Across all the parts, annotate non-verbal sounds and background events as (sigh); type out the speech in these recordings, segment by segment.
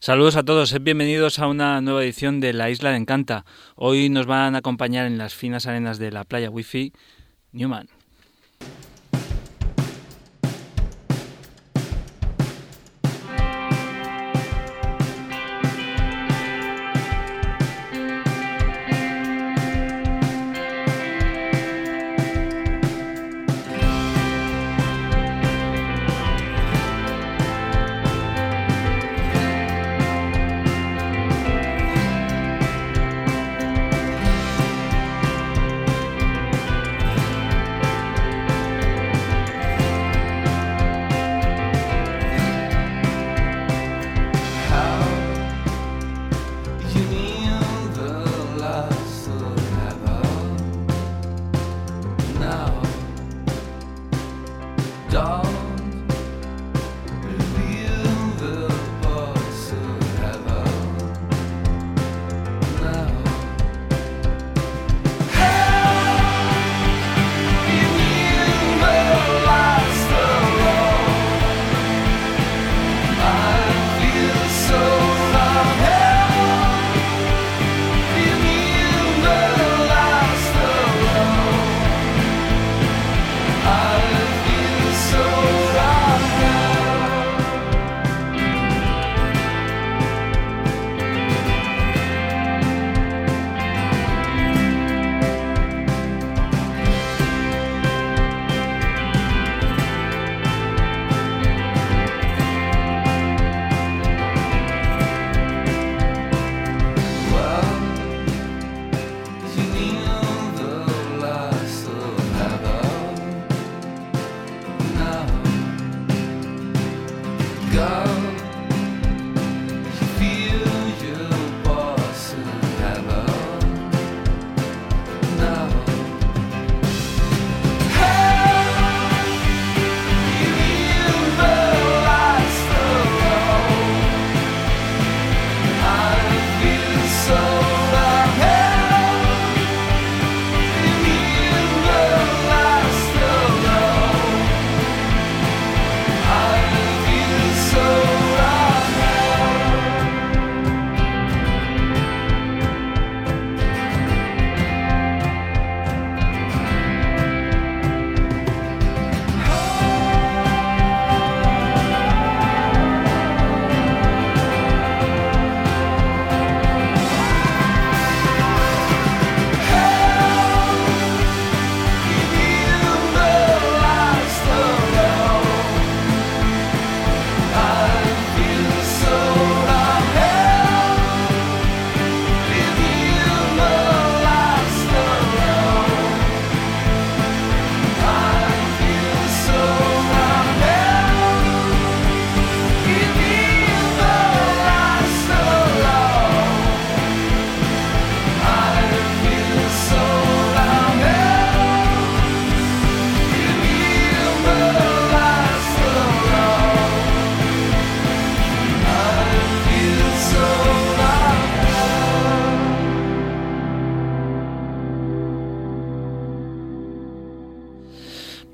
Saludos a todos, bienvenidos a una nueva edición de La Isla de Encanta. Hoy nos van a acompañar en las finas arenas de la playa Wi-Fi Newman.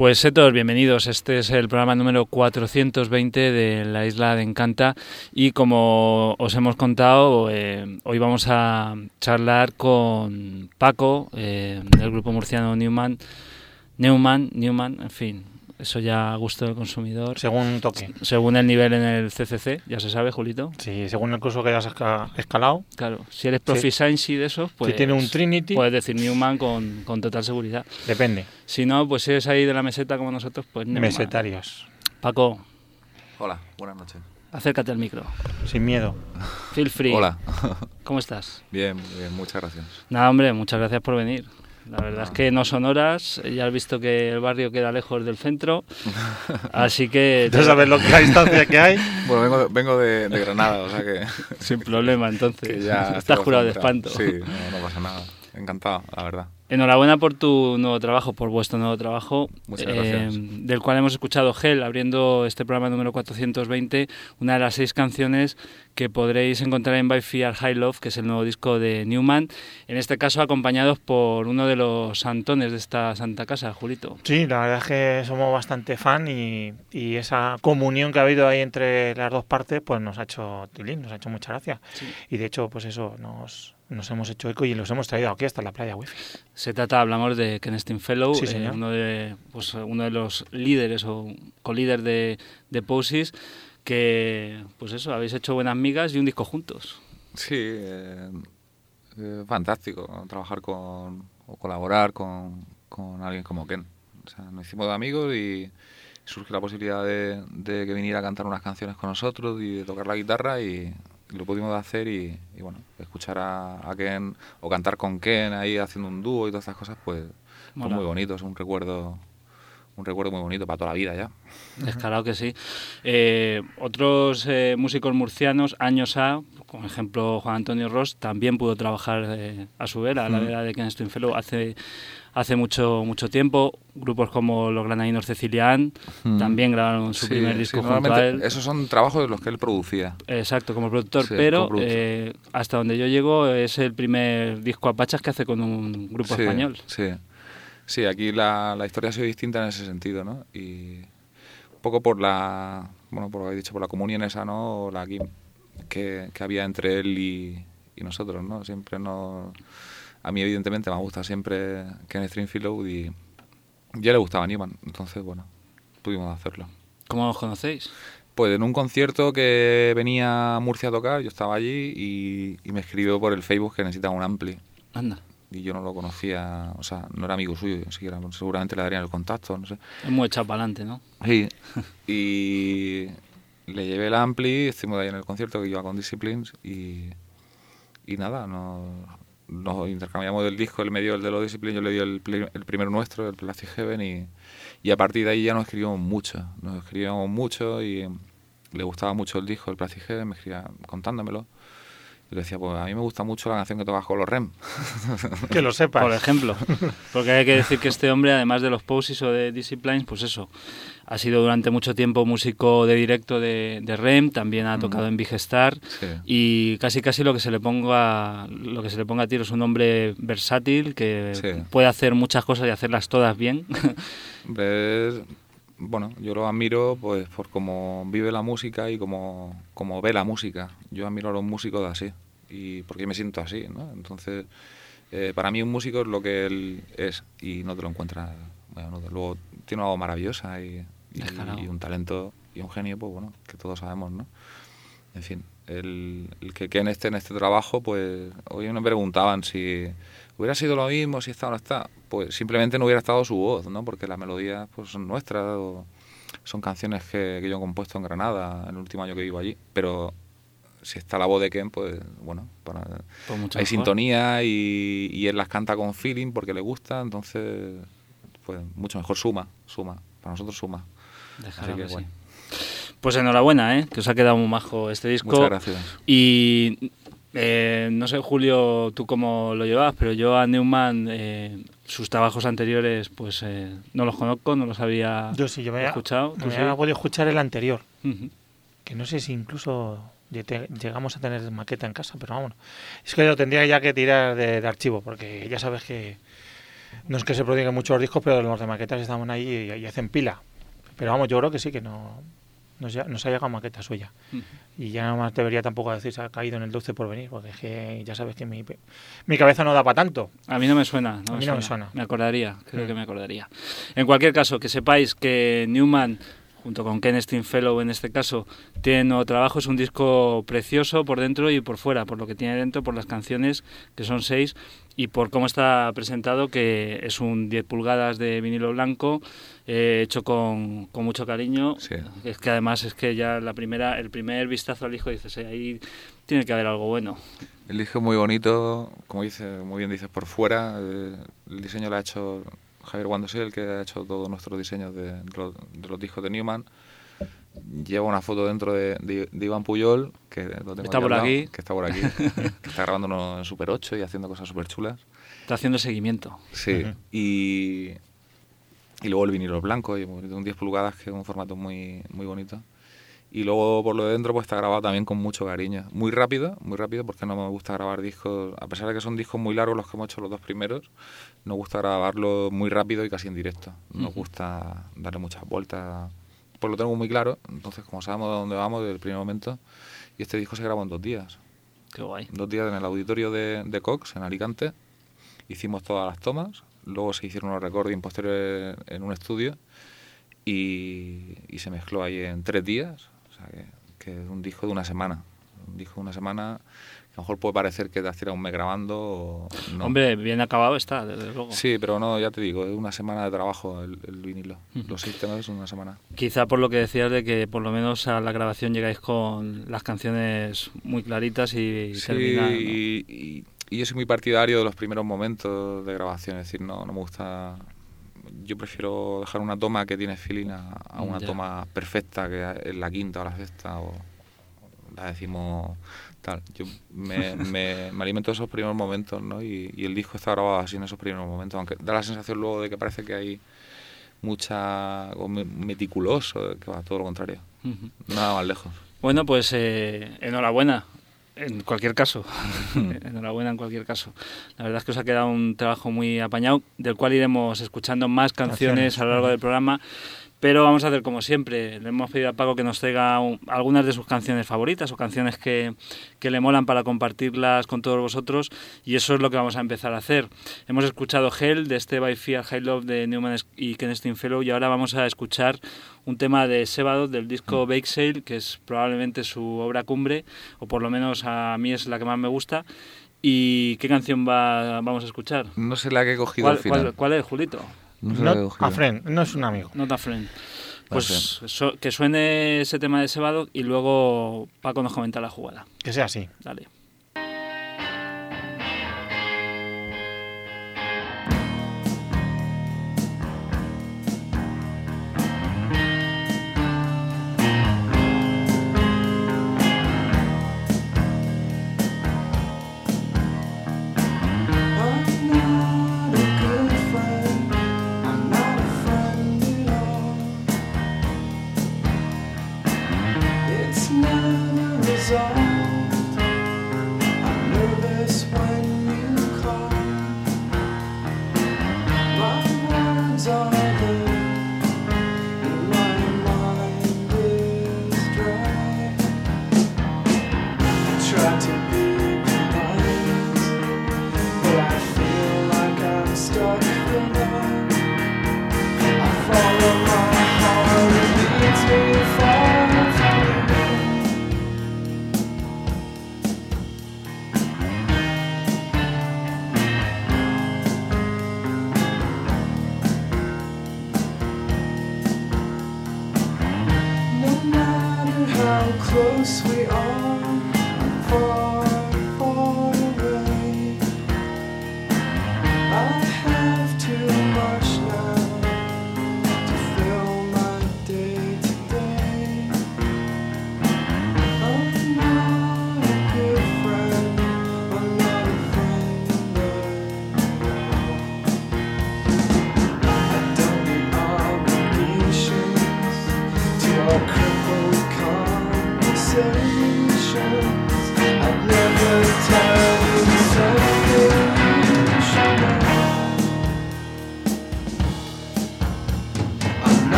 Pues todos bienvenidos. Este es el programa número 420 de la isla de Encanta y como os hemos contado, eh, hoy vamos a charlar con Paco eh, del grupo murciano Newman, Neumann, Newman, en fin, eso ya a gusto del consumidor. Según un toque. Según el nivel en el CCC, ya se sabe, Julito. Sí, según el curso que hayas escalado. Claro, si eres Proficiency de esos, pues. Si tiene un Trinity. Puedes decir Newman con, con total seguridad. Depende. Si no, pues si eres ahí de la meseta como nosotros, pues Newman. Mesetarios. Paco. Hola, buenas noches. Acércate al micro. Sin miedo. Feel free. Hola. ¿Cómo estás? Bien, bien, muchas gracias. Nada, hombre, muchas gracias por venir. La verdad es que no son horas, ya has visto que el barrio queda lejos del centro, (laughs) así que... ¿Ya sabes lo que, la distancia que hay? (laughs) Bueno, vengo, vengo de, Granada, o sea que... Sin problema, (laughs) entonces. ya Estás jurado de espanto. Sí, no, pasa nada. Encantado, la verdad. Enhorabuena por tu nuevo trabajo, por vuestro nuevo trabajo, Muchas gracias. eh, del cual hemos escuchado Gel, abriendo este programa número 420, una de las seis canciones que podréis encontrar en By Fear High Love, que es el nuevo disco de Newman, en este caso acompañados por uno de los santones de esta santa casa, Julito. Sí, la verdad es que somos bastante fan y, y esa comunión que ha habido ahí entre las dos partes, pues nos ha hecho tilín, nos ha hecho mucha gracia. Sí. Y de hecho, pues eso, nos, nos hemos hecho eco y los hemos traído aquí hasta la playa wifi. Se trata, hablamos de Ken Fellow, Sí, eh, uno, de, pues, uno de los líderes o co-líder de, de Poses, que, pues eso, habéis hecho buenas migas y un disco juntos. Sí, eh, eh, fantástico trabajar con o colaborar con, con alguien como Ken. O sea, nos hicimos de amigos y surgió la posibilidad de, de que viniera a cantar unas canciones con nosotros y de tocar la guitarra y lo pudimos hacer y, y bueno, escuchar a, a Ken o cantar con Ken ahí haciendo un dúo y todas estas cosas, pues, Mola. muy bonito, es un recuerdo un recuerdo muy bonito para toda la vida ya. Descarado que sí. Eh, otros eh, músicos murcianos, años A, como ejemplo Juan Antonio Ross, también pudo trabajar eh, a su vera, a la vera de Ken Stringfellow hace, hace mucho, mucho tiempo. Grupos como los Granadinos Cecilian Mm. también grabaron su Sí, primer sí, disco junto a él. Esos son trabajos de los que él producía. Exacto, como productor, Sí, pero como eh, hasta donde yo llego es el primer disco a pachas que hace con un grupo español. Sí, sí aquí la, la historia ha sido distinta en ese sentido, ¿no? Y un poco por la, bueno, por lo que habéis dicho, por la comunión esa, ¿no? O la que, que, había entre él y, y nosotros, ¿no? Siempre no... A mí, evidentemente, me gusta siempre Ken Stringfellow y ya le gustaba Newman, entonces, bueno, pudimos hacerlo. ¿Cómo os conocéis? Pues en un concierto que venía a Murcia a tocar, yo estaba allí y, y me escribió por el Facebook que necesitaba un ampli Anda, y yo no lo conocía, o sea, no era amigo suyo, siquiera, seguramente le darían el contacto, no sé. es muy echado para adelante, ¿no? Sí. (laughs) Y le llevé el ampli, estuvimos ahí en el concierto que iba con Disciplines y, y nada, nos, nos intercambiamos del disco, él me dio el de los Disciplines, yo le di el, el primero nuestro, el Plastic Heaven y, y a partir de ahí ya nos escribíamos mucho, nos escribíamos mucho y le gustaba mucho el disco, el Plastic Heaven, me escribía contándomelo. Y le decía, pues a mí me gusta mucho la canción que tocas con los REM. (laughs) Que lo sepas. Por ejemplo, porque hay que decir que este hombre, además de los Poses o de Disciplines, pues eso, ha sido durante mucho tiempo músico de directo de, de REM, también ha tocado en Big Star Sí. y casi casi lo que se le ponga lo que se le ponga a tiro es un hombre versátil que Sí. puede hacer muchas cosas y hacerlas todas bien. Hombre, bueno, yo lo admiro pues por cómo vive la música y cómo, cómo ve la música. Yo admiro a los músicos así y porque me siento así, ¿no? Entonces, eh, para mí un músico es lo que él es y no te lo encuentras. Bueno, no, luego tiene algo maravillosa y, y- Descarado. y un talento y un genio, pues bueno, que todos sabemos, ¿no? En fin, el, el que Ken esté en este trabajo, pues hoy me preguntaban si hubiera sido lo mismo, si está o no está. Pues simplemente no hubiera estado su voz, ¿no? Porque las melodías pues, son nuestras, o son canciones que, que yo he compuesto en Granada en el último año que vivo allí. Pero si está la voz de Ken, pues bueno, para, Pues hay mejor. sintonía y, y él las canta con feeling porque le gusta, entonces pues mucho mejor suma, suma, para nosotros suma. Así que bueno. Pues enhorabuena, ¿eh? que os ha quedado muy majo este disco. Muchas gracias. Y eh, no sé, Julio, tú cómo lo llevabas, pero yo a Neumann, eh, sus trabajos anteriores, pues eh, no los conozco, no los había Yo sí, yo me había, escuchado. me ¿Tú sí? podido escuchar el anterior. Que no sé si incluso llegamos a tener maqueta en casa, pero vamos. Es que lo tendría ya que tirar de, de archivo, porque ya sabes que no es que se prodiguen muchos discos, pero los de maquetas estaban ahí y, y hacen pila. Pero vamos, yo creo que sí, que no nos, ya- nos ha llegado maqueta suya. Y ya no más debería tampoco decir se ha caído en el dulce por venir, porque es que ya sabes que mi, mi cabeza no da para tanto. A mí no me suena. No A mí no me suena. Me acordaría, creo Mm. que me acordaría. En cualquier caso, que sepáis que Newman, junto con Ken Stringfellow en este caso, tiene nuevo trabajo. Es un disco precioso por dentro y por fuera, por lo que tiene dentro, por las canciones, que son seis, y por cómo está presentado, que es un 10 pulgadas de vinilo blanco, eh, hecho con, con mucho cariño. Sí. Es que además es que ya la primera, el primer vistazo al disco dices, "Eh, ahí tiene que haber algo bueno. El disco es muy bonito, como dice, muy bien dices, por fuera. eh, el diseño lo ha hecho Javier Wandosel, que ha hecho todos nuestros diseños de, de los, de los discos de Newman. lleva una foto dentro de, de- de Iván Puyol, que lo tengo Está aquí por aquí. que está por aquí, (laughs) que está grabándonos en Super 8 y haciendo cosas súper chulas. Está haciendo seguimiento. Sí, y, y luego el vinilo blanco, y un 10 pulgadas, que es un formato muy, muy bonito. Y luego por lo de dentro pues está grabado también con mucho cariño. Muy rápido, muy rápido, porque no me gusta grabar discos, a pesar de que son discos muy largos los que hemos hecho los dos primeros, nos gusta grabarlo muy rápido y casi en directo. Nos gusta darle muchas vueltas. Pues lo tengo muy claro, entonces como sabemos a dónde vamos desde el primer momento, y este disco se grabó en dos días. Qué guay. Dos días en el auditorio de, de Cox, en Alicante. Hicimos todas las tomas. Luego se hicieron unos recordings posteriores en un estudio. Y, y se mezcló ahí en tres días. Sea, que, que es un disco de una semana. Un disco de una semana que a lo mejor puede parecer que te tirado un mes grabando. O no. Hombre, bien acabado está, desde luego. Sí, pero no, ya te digo, es una semana de trabajo el, el vinilo. Los seis temas son una semana. Quizá por lo que decías de que por lo menos a la grabación llegáis con las canciones muy claritas y Sí, terminadas, ¿no? y, y- y yo soy muy partidario de los primeros momentos de grabación, es decir, no, no me gusta... Yo prefiero dejar una toma que tiene feeling a, a una Ya. toma perfecta que es la quinta o la sexta o la decimos tal. Yo me, (laughs) me- me alimento de esos primeros momentos, ¿no? Y, y el disco está grabado así en esos primeros momentos, aunque da la sensación luego de que parece que hay mucha... o me- meticuloso, que va todo lo contrario. Nada más lejos. Bueno, pues eh, enhorabuena. En cualquier caso, (laughs) enhorabuena en cualquier caso. La verdad es que os ha quedado un trabajo muy apañado, del cual iremos escuchando más canciones, Canciones, a lo largo del programa. Pero vamos a hacer como siempre. Le hemos pedido a Paco que nos traiga un- algunas de sus canciones favoritas o canciones que, que le molan para compartirlas con todos vosotros. Y eso es lo que vamos a empezar a hacer. Hemos escuchado Hell de este By Fear High Love de Newman y Ken Stringfellow. Y ahora vamos a escuchar un tema de Sebado del disco Bake Sale, que es probablemente su obra cumbre, o por lo menos a mí es la que más me gusta. ¿Y qué canción va, vamos a escuchar? No sé la que he cogido ¿Cuál, al final. cuál- cuál es, Julito? No Not a friend, no es un amigo. Not a Friend. Pues friend. so- que suene ese tema de Sebado y luego Paco nos comenta la jugada. Que sea así. Dale.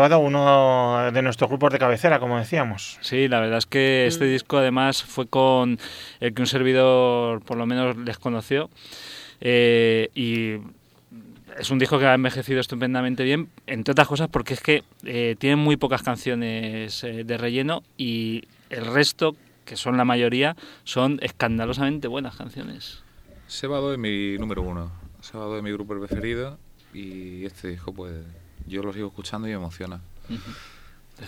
Sebado, uno de nuestros grupos de cabecera, como decíamos. Sí, la verdad es que este disco además fue con el que un servidor por lo menos les conoció eh, y es un disco que ha envejecido estupendamente bien, entre otras cosas porque es que eh, tiene muy pocas canciones eh, de relleno y el resto, que son la mayoría, son escandalosamente buenas canciones. Sebado es mi número uno. Sebado es mi grupo preferido y este disco, pues, yo lo sigo escuchando y me emociona.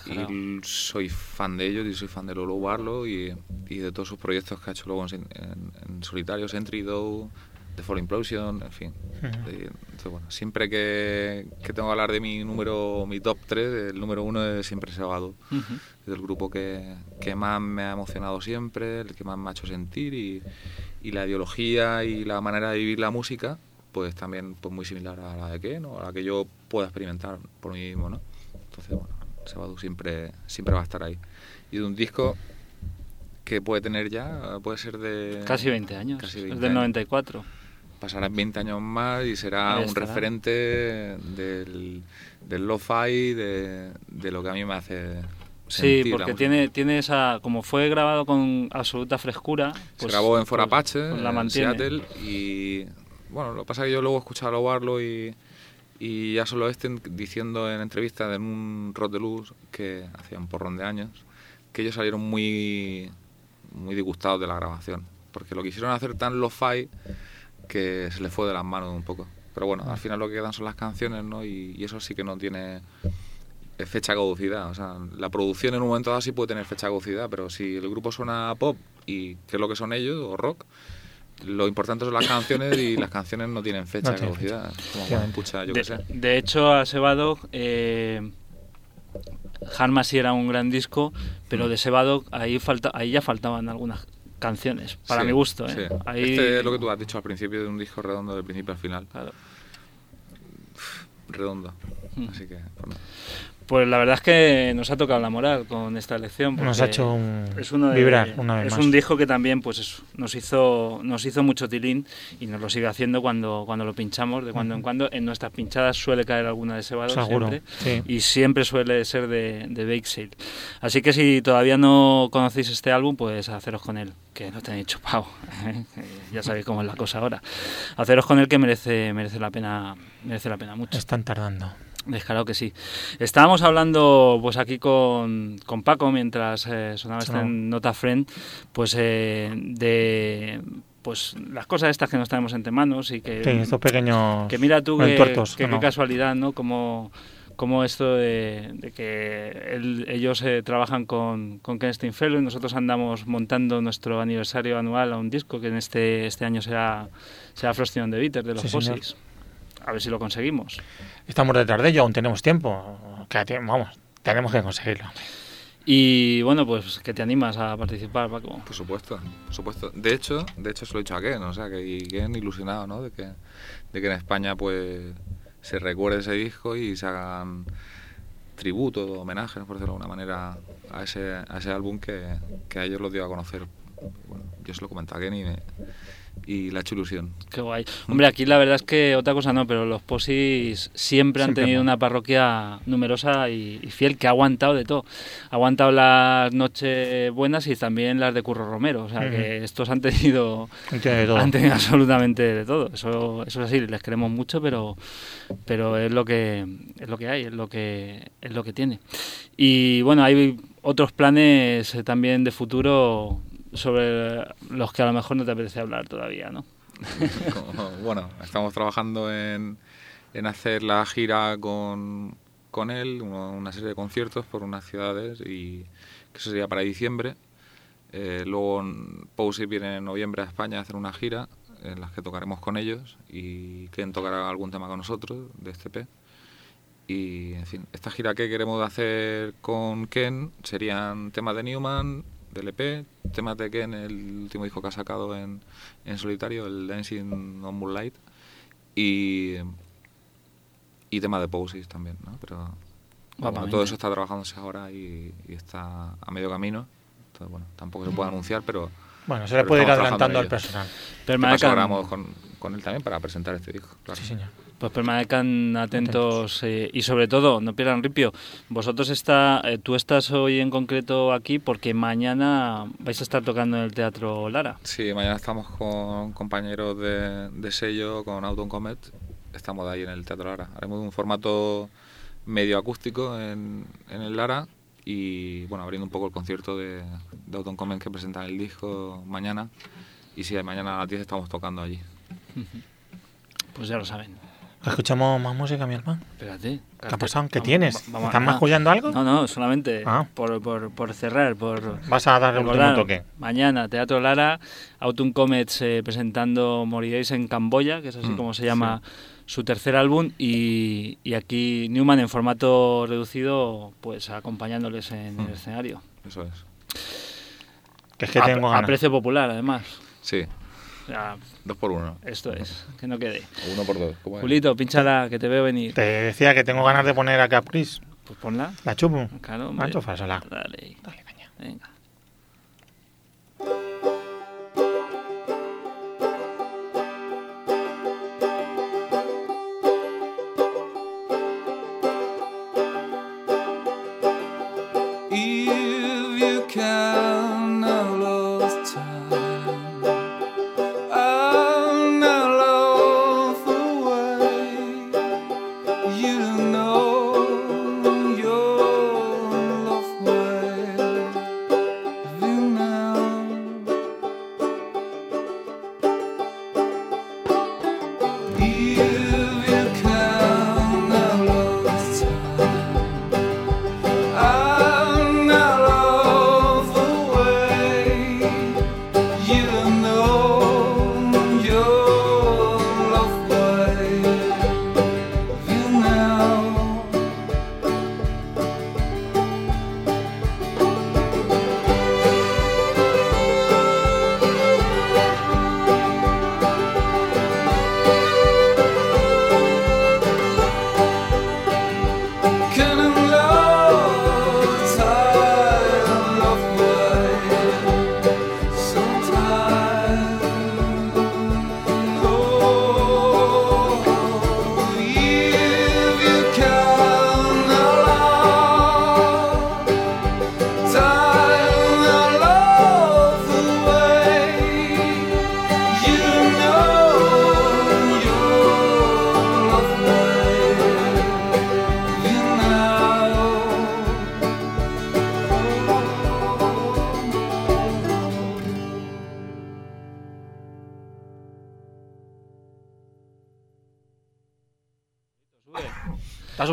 Y soy fan de ellos y soy fan de Lolo Barlow y, y de todos sus proyectos que ha hecho luego en, en- en solitario, Sentry, Doe, The Fall Implosion, en fin. Y, entonces, bueno, siempre que, que tengo que hablar de mi número, mi top 3, el número uno es siempre Sebado. Ujú. Es el grupo que, que más me ha emocionado siempre, el que más me ha hecho sentir y, y la ideología y la manera de vivir la música, pues también pues muy similar a la de Ken o a la que yo pueda experimentar por mí mismo, ¿no? Entonces, bueno, Sabadu siempre, siempre va a estar ahí. Y de un disco que puede tener ya, puede ser de... Casi 20 años, Casi es 20 del años. 94. Pasarán 20 años más y será un referente del, del lo-fi, de, de lo que a mí me hace Sí, porque tiene, tiene esa, como fue grabado con absoluta frescura, Se pues- grabó en pues- Apache, pues la en. Seattle, y bueno, lo que pasa es que yo luego he escuchado a Barlo y, y ya solo este diciendo en entrevistas en un Rod de Luz que hacía un porrón de años, que ellos salieron muy, muy disgustados de la grabación, porque lo quisieron hacer tan lo-fi que se les fue de las manos un poco. Pero bueno, al final lo que quedan son las canciones, ¿no? Y, eso sí que no tiene fecha de. O sea, la producción en un momento dado sí puede tener fecha de pero si el grupo suena a pop y que es lo que son ellos, o rock, lo importante son las canciones y las canciones no tienen fecha No caducidad. Como cuando escucha, yo de, qué sé. de hecho, a Sebado, eh, Harma sí era un gran disco, pero de Sebado ahí, falta, ahí ya faltaban algunas canciones, para Sí, mi gusto. ¿eh? sí. Ahí- Este es lo que tú has dicho al principio de un disco redondo, del principio al final. Claro. Redondo. Mm. Así que. Pues la verdad es que nos ha tocado la moral con esta elección. Nos ha hecho un- es uno de- vibrar una vez Es más. un disco que también pues eso, nos hizo nos hizo mucho tilín y nos lo sigue haciendo cuando, cuando lo pinchamos, de cuando en cuando. En nuestras pinchadas suele caer alguna de Sebado Seguro, siempre. sí. Y siempre suele ser de, de Bake Sale. Así que si todavía no conocéis este álbum, pues haceros con él, que no tenéis chupado. (laughs) ¿eh? Ya sabéis cómo es la cosa ahora. Haceros con él que merece, merece la pena, merece la pena mucho. Están tardando. Descarado que sí. Estábamos hablando pues aquí con, con Paco mientras eh, sonaba esta nota friend, pues eh, de pues las cosas estas que nos tenemos entre manos y que, Sí, estos pequeños que mira tú que, entuertos, que ¿o no? qué casualidad, ¿no? Como, como esto de, de que él- ellos eh, trabajan con, con Ken Steinfellow y nosotros andamos montando nuestro aniversario anual a un disco que en este, este año será, será Frosty on the Bitter de los Sí. Posies. A ver si lo conseguimos. Estamos detrás de ello, aún tenemos tiempo. Que, vamos, tenemos que conseguirlo. Y bueno, pues que te animas a participar, Paco. Por supuesto, por supuesto. De hecho, de hecho se lo he dicho a Ken, o sea, que y Ken ilusionado, ¿no? De que, de que en España pues se recuerde ese disco y se hagan tributos homenajes, por decirlo de alguna manera, a ese, a ese álbum que, que a ellos los dio a conocer. Bueno, yo se lo comenté a Ken y, me- y le ha hecho ilusión. Qué guay. Hombre, aquí la verdad es que otra cosa no, pero los Posis siempre han Siempre tenido una parroquia numerosa y, y fiel que ha aguantado de todo. Ha aguantado las noches buenas y también las de Curro Romero. O sea, que estos han tenido, todo. han tenido absolutamente de todo. Eso, eso es así, les queremos mucho, pero, pero es lo que es lo que hay, es lo que es lo que tiene. Y bueno, hay otros planes eh, también de futuro sobre los que a lo mejor no te apetece hablar todavía, ¿no? (laughs) Bueno, estamos trabajando en, en hacer la gira con, con él, una serie de conciertos por unas ciudades y que eso sería para diciembre. Eh, luego Posey viene en noviembre a España a hacer una gira en las que tocaremos con ellos y Ken tocará algún tema con nosotros de este P. Y, en fin, esta gira que queremos hacer con Ken serían temas de Newman, del EP, temas de Ken, el último disco que ha sacado en, en solitario, el Dancing on Moonlight, y, y temas de Poses también, ¿no? Pero bueno, todo eso está trabajándose ahora y, y está a medio camino. Entonces, bueno, tampoco se puede anunciar, pero Bueno, se le puede ir adelantando al personal. Pero Hablamos con, con él también para presentar este disco. Claro. Sí, señor. Pues permanezcan atentos eh, y sobre todo no pierdan ripio. Vosotros está, eh, tú estás hoy en concreto aquí porque mañana vais a estar tocando en el Teatro Lara. Sí, mañana estamos con compañeros de, de sello, con Autumn Comet. Estamos ahí en el Teatro Lara. Haremos un formato medio acústico en, en el Lara y bueno, abriendo un poco el concierto de, de Autumn Comet que presentan el disco mañana. Y sí, mañana a las 10 estamos tocando allí. Pues ya lo saben. ¿Escuchamos más música, mi hermano? Espérate. ¿Qué ha pasado? ¿Qué Vamos- tienes? va- vamos- ¿Estás ah, mascullando algo? No, no, solamente Ah. por, por, por cerrar, por... ¿Vas a darle un último toque? Mañana, Teatro Lara, Autumn Comets eh, presentando Moriréis en Camboya, que es así Mm, como se llama su tercer álbum, y, y aquí Newman en formato reducido, pues acompañándoles en el Mm. escenario. Eso es. Que es que a, tengo a precio popular, además. Sí, Sea, dos por uno. esto es, que no quede. O uno por dos. ¿cómo es? Julito, que te veo venir. Te decía que tengo ganas de poner a Caprice. Pues ponla. ¿La chupo? Claro, Ah, hombre. chúfasela. Dale, Dale, caña. venga.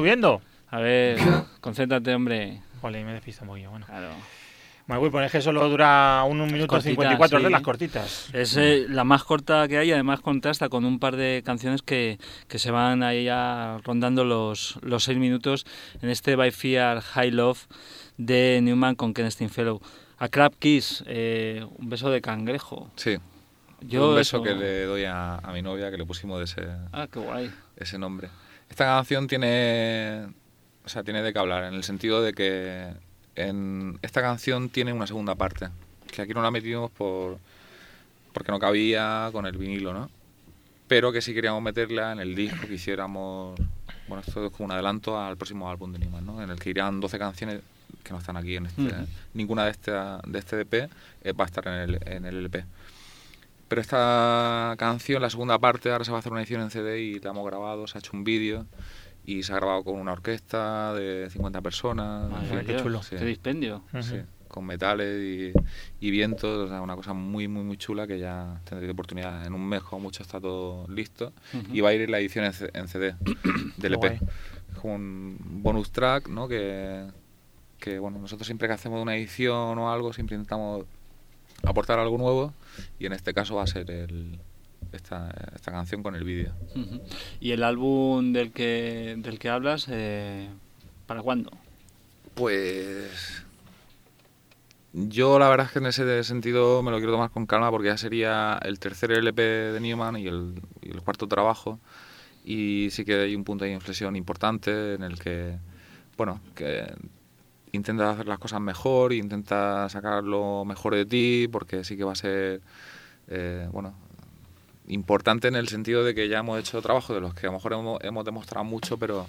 Subiendo? A ver, (laughs) concéntrate, hombre. Jolín, me despisto un poquillo. Bueno, Claro. me voy a poner que solo dura un minuto Cortita, 54 sí. de las cortitas. Es eh, la más corta que hay, además contrasta con un par de canciones que, que se van ahí ya rondando los, los seis minutos en este By Fear High Love de Newman con Ken Stringfellow. A Crab Kiss, eh, un beso de cangrejo. Sí, Yo un beso eso- que le doy a, a mi novia, que le pusimos de ese, Ah, qué guay. ese nombre. Esta canción tiene, o sea, tiene de qué hablar, en el sentido de que en esta canción tiene una segunda parte, que aquí no la metimos por porque no cabía con el vinilo, ¿no? Pero que sí queríamos meterla en el disco que hiciéramos, bueno, esto es como un adelanto al próximo álbum de Newman, ¿no? En el que irán 12 canciones que no están aquí en este, ninguna de este, de este EP eh, va a estar en el, en el LP. Pero esta canción, la segunda parte, ahora se va a hacer una edición en CD y la hemos grabado, se ha hecho un vídeo y se ha grabado con una orquesta de 50 personas. en fin, qué chulo. Sí. Qué dispendio. Sí, con metales y, y vientos, o sea, una cosa muy, muy, muy chula que ya tendré oportunidad. En un mes, como mucho, está todo listo y va a ir la edición en, C- en CD (coughs) del EP. guay. Es como un bonus track, ¿no? Que, que, bueno, nosotros siempre que hacemos una edición o algo, siempre intentamos aportar algo nuevo y en este caso va a ser el, esta, esta canción con el vídeo. ¿Y el álbum del que, del que hablas, eh, para cuándo? Pues yo la verdad es que en ese sentido me lo quiero tomar con calma porque ya sería el tercer LP de Newman y el, y el cuarto trabajo y sí que hay un punto de inflexión importante en el que, bueno, que intenta hacer las cosas mejor, intenta sacar lo mejor de ti porque sí que va a ser, eh, bueno, importante en el sentido de que ya hemos hecho trabajo de los que a lo mejor hemos, hemos demostrado mucho, pero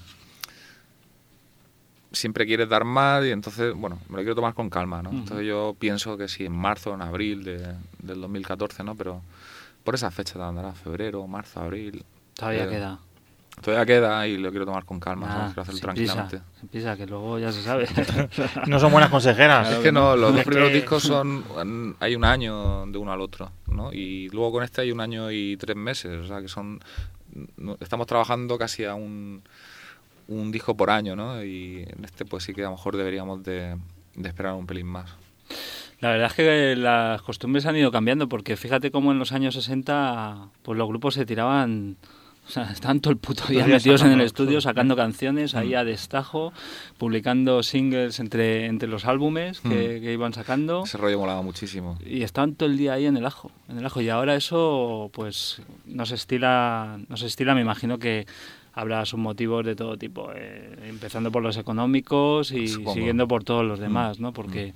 siempre quieres dar más y entonces, bueno, me lo quiero tomar con calma, ¿no? Entonces yo pienso que sí, en marzo, en abril de- del 2014, ¿no? Pero por esa fecha te andará, febrero, marzo, abril. Todavía Eh, queda. Todavía queda y lo quiero tomar con calma, ¿sabes? Quiero hacerlo sin prisa, tranquilamente. sin prisa, que luego ya se sabe. (laughs) No son buenas consejeras. es que no, los dos primeros que- discos son. Hay un año de uno al otro, ¿no? Y luego con este hay un año y tres meses, o sea que son. Estamos trabajando casi a un, un disco por año, ¿no? Y en este, pues sí que a lo mejor deberíamos de, de esperar un pelín más. La verdad es que las costumbres han ido cambiando, porque fíjate cómo en los años 60 pues los grupos se tiraban, o sea, (laughs) estaban todo el puto día metidos en el estudio sacando canciones ahí a destajo, publicando singles entre, entre los álbumes que, que iban sacando. Ese rollo molaba muchísimo. Y estaban todo el día ahí en el ajo, en el ajo. Y ahora eso, pues, no se estila, no se estila, me imagino que habrá sus motivos de todo tipo, eh, empezando por los económicos y Supongo. siguiendo por todos los demás, ¿no? Porque,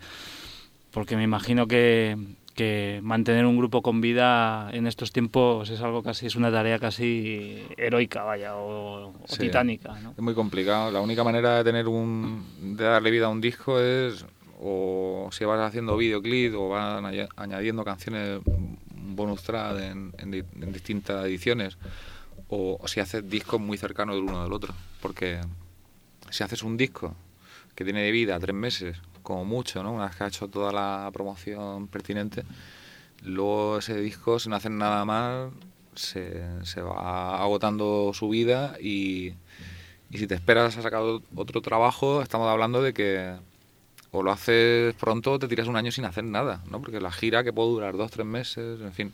porque me imagino que, que mantener un grupo con vida en estos tiempos es algo casi, es una tarea casi heroica, vaya, o, o Sí. titánica, ¿no? Es muy complicado. La única manera de tener un. de darle vida a un disco es. o si vas haciendo videoclip o vas aña- añadiendo canciones bonus track en, en en distintas ediciones. O, o si haces discos muy cercanos del uno del otro. Porque si haces un disco que tiene de vida tres meses, como mucho, ¿no? Una vez que has hecho toda la promoción pertinente, luego ese disco, si no hacen nada más, se, se va agotando su vida y, y si te esperas a sacar otro trabajo, estamos hablando de que o lo haces pronto o te tiras un año sin hacer nada, ¿no? Porque la gira que puede durar dos, tres meses, en fin.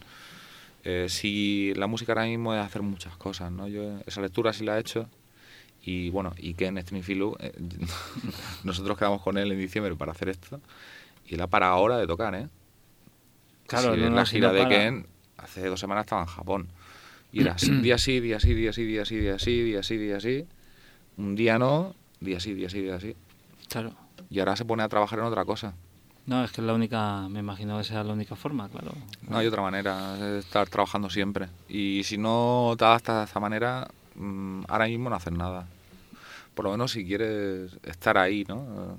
Eh, si la música ahora mismo es hacer muchas cosas, ¿no? Yo esa lectura sí la he hecho y bueno, y Ken Stringfield, eh, (laughs) nosotros quedamos con él en diciembre para hacer esto y la para ahora de tocar, ¿eh? Claro, Sí, no, la si gira no de. Ken hace dos semanas estaba en Japón. Y era así, día sí, día sí, día sí, día sí, día sí, día sí, día sí. Un día no, día sí, día sí, día sí. Claro. Y ahora se pone a trabajar en otra cosa. No, es que es la única, me imagino que sea la única forma, claro. No hay otra manera de estar trabajando siempre. Y si no te adaptas de esa manera, mm, ahora mismo no haces nada. Por lo menos si quieres estar ahí, ¿no?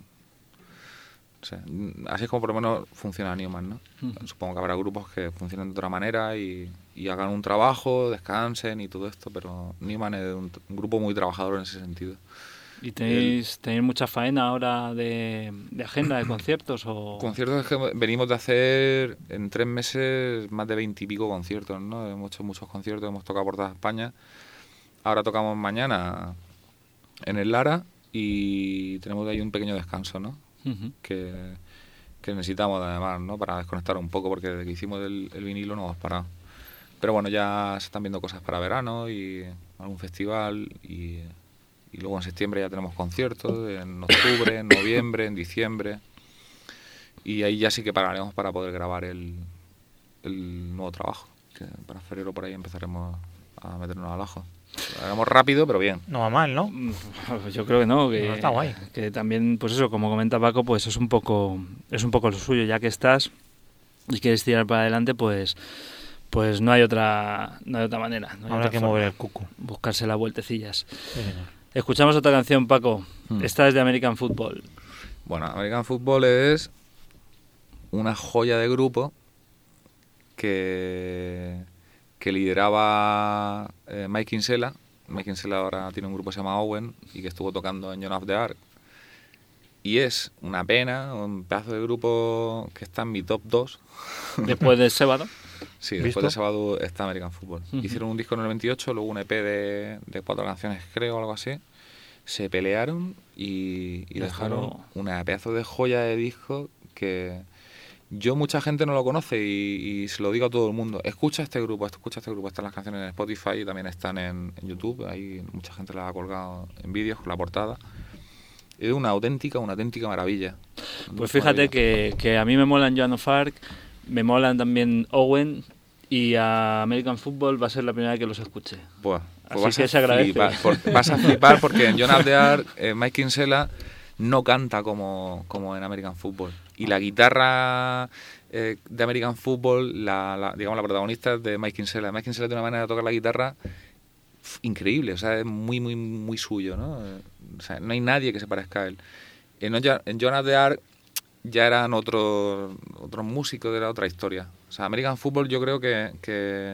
O sea, mm, así es como por lo menos funciona Newman, ¿no? Supongo que habrá grupos que funcionen de otra manera y, y hagan un trabajo, descansen y todo esto, pero Newman es un, un grupo muy trabajador en ese sentido. ¿Y tenéis, tenéis mucha faena ahora de, de agenda de (clears throat) conciertos? o Conciertos es que venimos de hacer en tres meses más de veintipico conciertos, ¿no? Hemos hecho muchos conciertos, hemos tocado por toda España. Ahora tocamos mañana en el Lara y tenemos ahí un pequeño descanso, ¿no? Que, que necesitamos además, ¿no? Para desconectar un poco, porque desde que hicimos el, el vinilo no hemos parado. Pero bueno, ya se están viendo cosas para verano y algún festival y, y luego en septiembre ya tenemos conciertos, en octubre, en noviembre, en diciembre. Y ahí ya sí que pararemos para poder grabar el, el nuevo trabajo. Que para febrero por ahí empezaremos a meternos al ajo. Lo haremos rápido, pero bien. No va mal, ¿no? Mm, Yo creo que no, que, No, está guay. que también, pues eso, como comenta Paco, pues es un poco, es un poco lo suyo, ya que estás y quieres tirar para adelante, pues, pues no hay otra, no hay otra manera. No hay Habrá otra que forma. mover el cuco. buscarse las vueltecillas. Sí, señor. Escuchamos otra canción, Paco. Hmm. Esta es de American Football. Bueno, American Football es una joya de grupo que, que lideraba eh, Mike Kinsella. Mike Kinsella ahora tiene un grupo que se llama Owen y que estuvo tocando en John of the Ark. Y es una pena, un pedazo de grupo que está en mi top 2. (laughs) Después del sábado. Sí, ¿Visto? después de sábado está American Football. Hicieron un disco en el 28, luego un EP de, de cuatro canciones, creo, algo así. Se pelearon y, y dejaron Dejaron- una pedazo de joya de disco que yo mucha gente no lo conoce y, y se lo digo a todo el mundo. Escucha este grupo, escucha este grupo. Están las canciones en Spotify y también están en, en YouTube. Ahí mucha gente las ha colgado en vídeos con la portada. Es una auténtica, una auténtica maravilla. Pues fíjate que, que a mí me molan Joan of Arc, me molan también Owen y a American Football va a ser la primera vez que los escuche. Así pues vas, que a se agradece. flipar, por- vas a flipar porque en Aldear, eh, Mike Kinsella no canta como, como en American Football. Y la guitarra eh, de American Football, la, la- digamos, la protagonista de Mike Kinsella. Mike Kinsella tiene una manera de tocar la guitarra increíble, o sea, es muy, muy, muy suyo, ¿no? Eh, no hay nadie que se parezca a él. En, en Jonas de ya eran otros otros músicos, era otra historia. O sea, American Football yo creo que,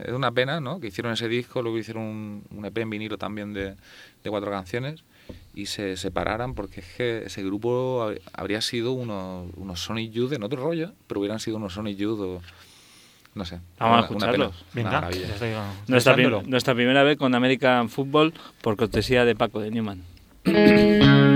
es una pena, ¿no? Que hicieron ese disco, luego hicieron un, un EP en vinilo también de, de cuatro canciones y se separaran porque es que ese grupo hab- habría sido unos, unos Sonic Youth en otro rollo, pero hubieran sido unos Sonic Youth o... No sé. Vamos a escucharlos. Venga, Nuestra, prim- nuestra primera vez con American Football por cortesía de Paco de Newman. (coughs)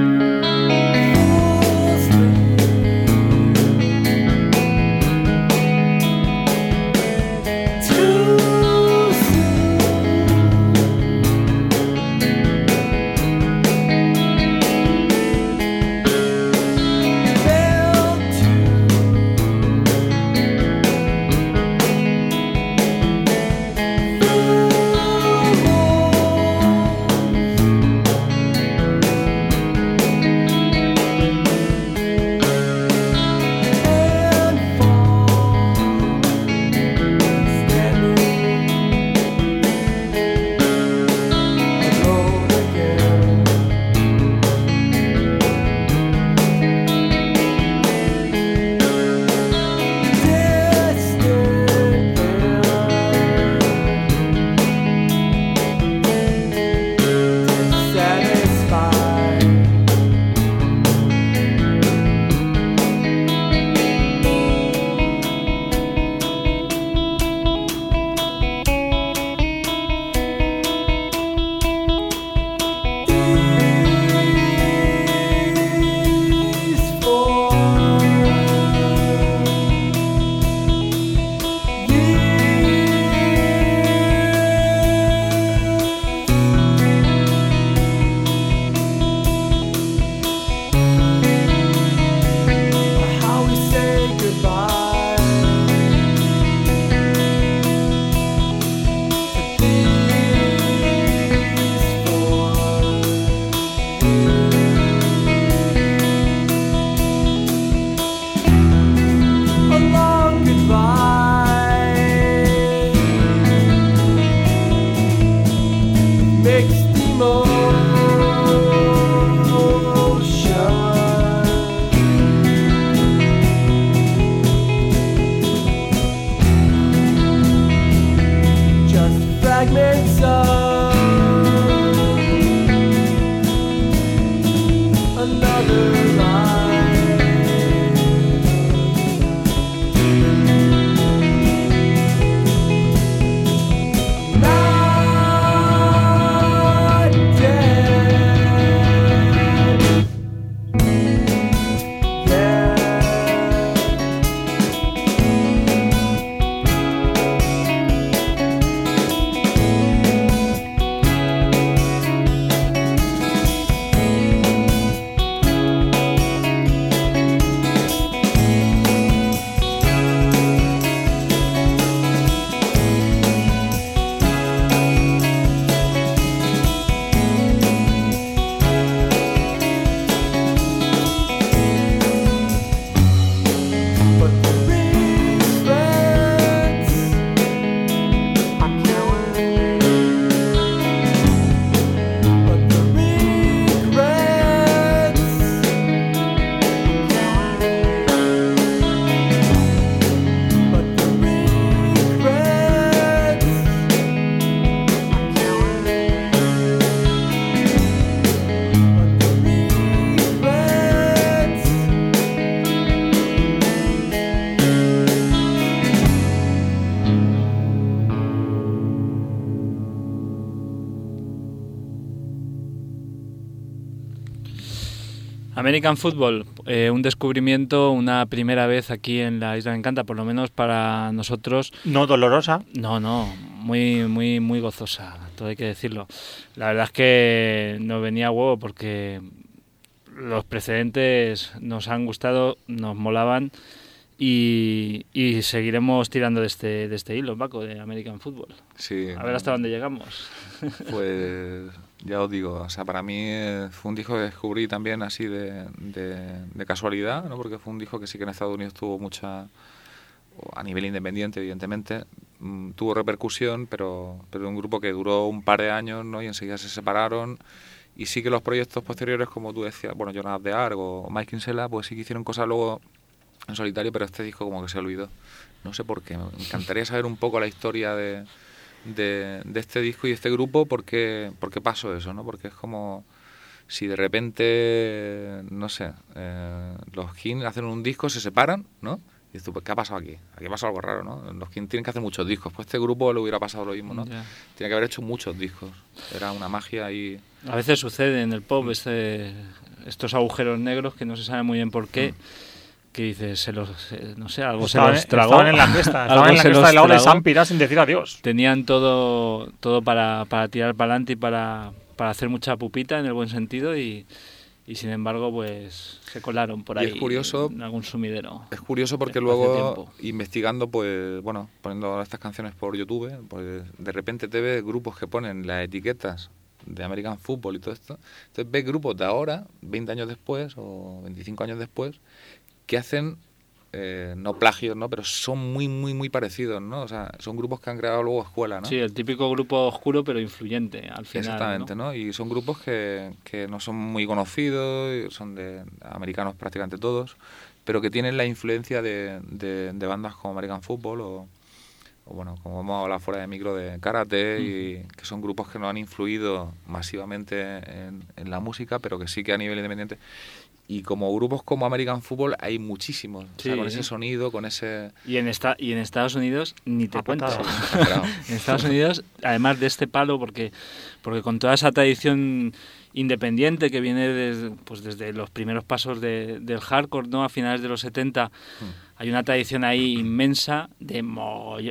American Football, eh, un descubrimiento, una primera vez aquí en la Isla de Encanta, por lo menos para nosotros. No dolorosa. No, no, muy, muy, muy gozosa, todo hay que decirlo. La verdad es que nos venía a huevo porque los precedentes nos han gustado, nos molaban y, y seguiremos tirando de este, de este hilo, Paco, de American Football. Sí, A ver hasta dónde llegamos. Pues ya os digo, o sea, para mí eh, fue un disco que descubrí también así de, de, casualidad, ¿no? Porque fue un disco que sí que en Estados Unidos tuvo mucha a nivel independiente, evidentemente, mm, tuvo repercusión, pero, pero un grupo que duró un par de años ¿no? y enseguida se separaron. Y sí que los proyectos posteriores, como tú decías, bueno, Jonas de Arg o Mike Kinsella, pues sí que hicieron cosas luego en solitario, pero este disco como que se olvidó. No sé por qué. Me encantaría saber un poco la historia de, de, de este disco y este grupo, por qué, por qué pasó eso, ¿no? Porque es como si de repente, no sé, eh, los King hacen un disco, se separan, ¿no? Y dices tú, pues, ¿qué ha pasado aquí? Aquí ha pasado algo raro, ¿no? Los King tienen que hacer muchos discos. Pues este grupo le hubiera pasado lo mismo, ¿no? Tiene que haber hecho muchos discos. Era una magia ahí. A veces sucede en el pop este- estos agujeros negros que no se sabe muy bien por Mm. Que dices, se los, eh, no sé, algo Estaban, se los tragó. estaban en la Algo (laughs) estaban en la se cresta los de la ola y se tragó. han pirado sin decir adiós. Tenían todo, todo para, para tirar para adelante y para, para hacer mucha pupita en el buen sentido y, y sin embargo pues se colaron por Y ahí es curioso- en algún sumidero. Es curioso porque luego, investigando, pues, bueno, poniendo estas canciones por YouTube, pues de repente te ves grupos que ponen las etiquetas de American Football y todo esto. Entonces ves grupos de ahora, 20 años después o 25 años después, que hacen, eh, no plagios, ¿no? Pero son muy, muy, muy parecidos, ¿no? O sea, son grupos que han creado luego escuela, ¿no? Sí, el típico grupo oscuro pero influyente al final. Exactamente, ¿no? ¿no? Y son grupos que, que no son muy conocidos, son de americanos prácticamente todos, pero que tienen la influencia de, de, de bandas como American Football o, o, bueno, como hemos hablado fuera de micro de karate, y que son grupos que no han influido masivamente en, en la música, pero que sí que a nivel independiente. Y como grupos como American Football hay muchísimos, o sea, Sí. con ese sonido, con ese... Y en, esta, y en Estados Unidos ni te. Claro. (laughs) en Estados Unidos, además de este palo, porque, porque con toda esa tradición independiente que viene desde, pues desde los primeros pasos de- del hardcore, ¿no? A finales de los 70, hay una tradición ahí inmensa de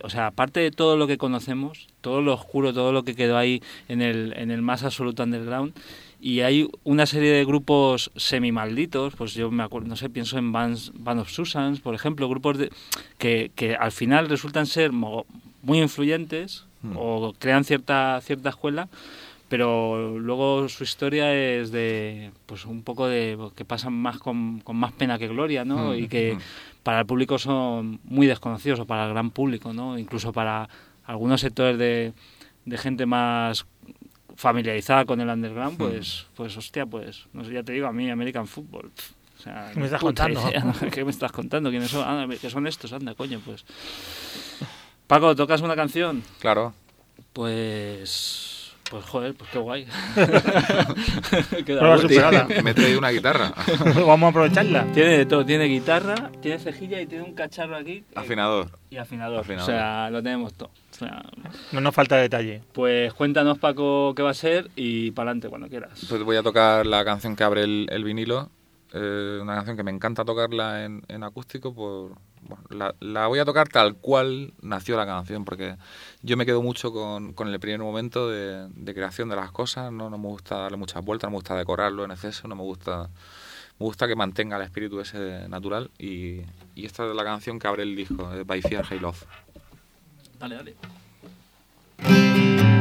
O sea, aparte de todo lo que conocemos, todo lo oscuro, todo lo que quedó ahí en el, en el más absoluto underground, y hay una serie de grupos semi-malditos, pues yo me acuerdo, no sé, pienso en Bands, Band of Susans, por ejemplo, grupos de, que, que al final resultan ser muy influyentes Mm. o crean cierta, cierta escuela, pero luego su historia es de, pues un poco de, que pasan más con, con más pena que gloria, ¿no? Mm, Y que mm. para el público son muy desconocidos, o para el gran público, ¿no? Incluso para algunos sectores de, de gente más familiarizada con el underground, pues, pues hostia, pues, no sé, ya te digo, a mí American Football. o sea, ¿Qué me estás contando? idea, ¿no? (laughs) ¿Qué me estás contando? ¿Quiénes son? Ah, ¿Qué son estos? Anda, coño, pues. Paco, ¿tocas una canción? Claro. Pues. Pues joder, pues qué guay. (laughs) Queda Prueba superada. (laughs) Me he traído una guitarra. Vamos a aprovecharla. Tiene de todo, tiene guitarra, tiene cejilla y tiene un cacharro aquí. Afinador. y afinador. Afinador. O sea, lo tenemos todo. O sea, No nos falta detalle. pues cuéntanos, Paco, qué va a ser y para adelante cuando quieras. Pues voy a tocar la canción que abre el, el vinilo. eh, una canción que me encanta tocarla en, en acústico. Por, bueno, la, la voy a tocar tal cual nació la canción, porque yo me quedo mucho con, con el primer momento de, de creación de las cosas. ¿no? no me gusta darle muchas vueltas, no me gusta decorarlo en exceso, no me gusta. Me gusta que mantenga el espíritu ese natural y, y esta es la canción que abre el disco, es By Fear, Hey Love. Dale, dale.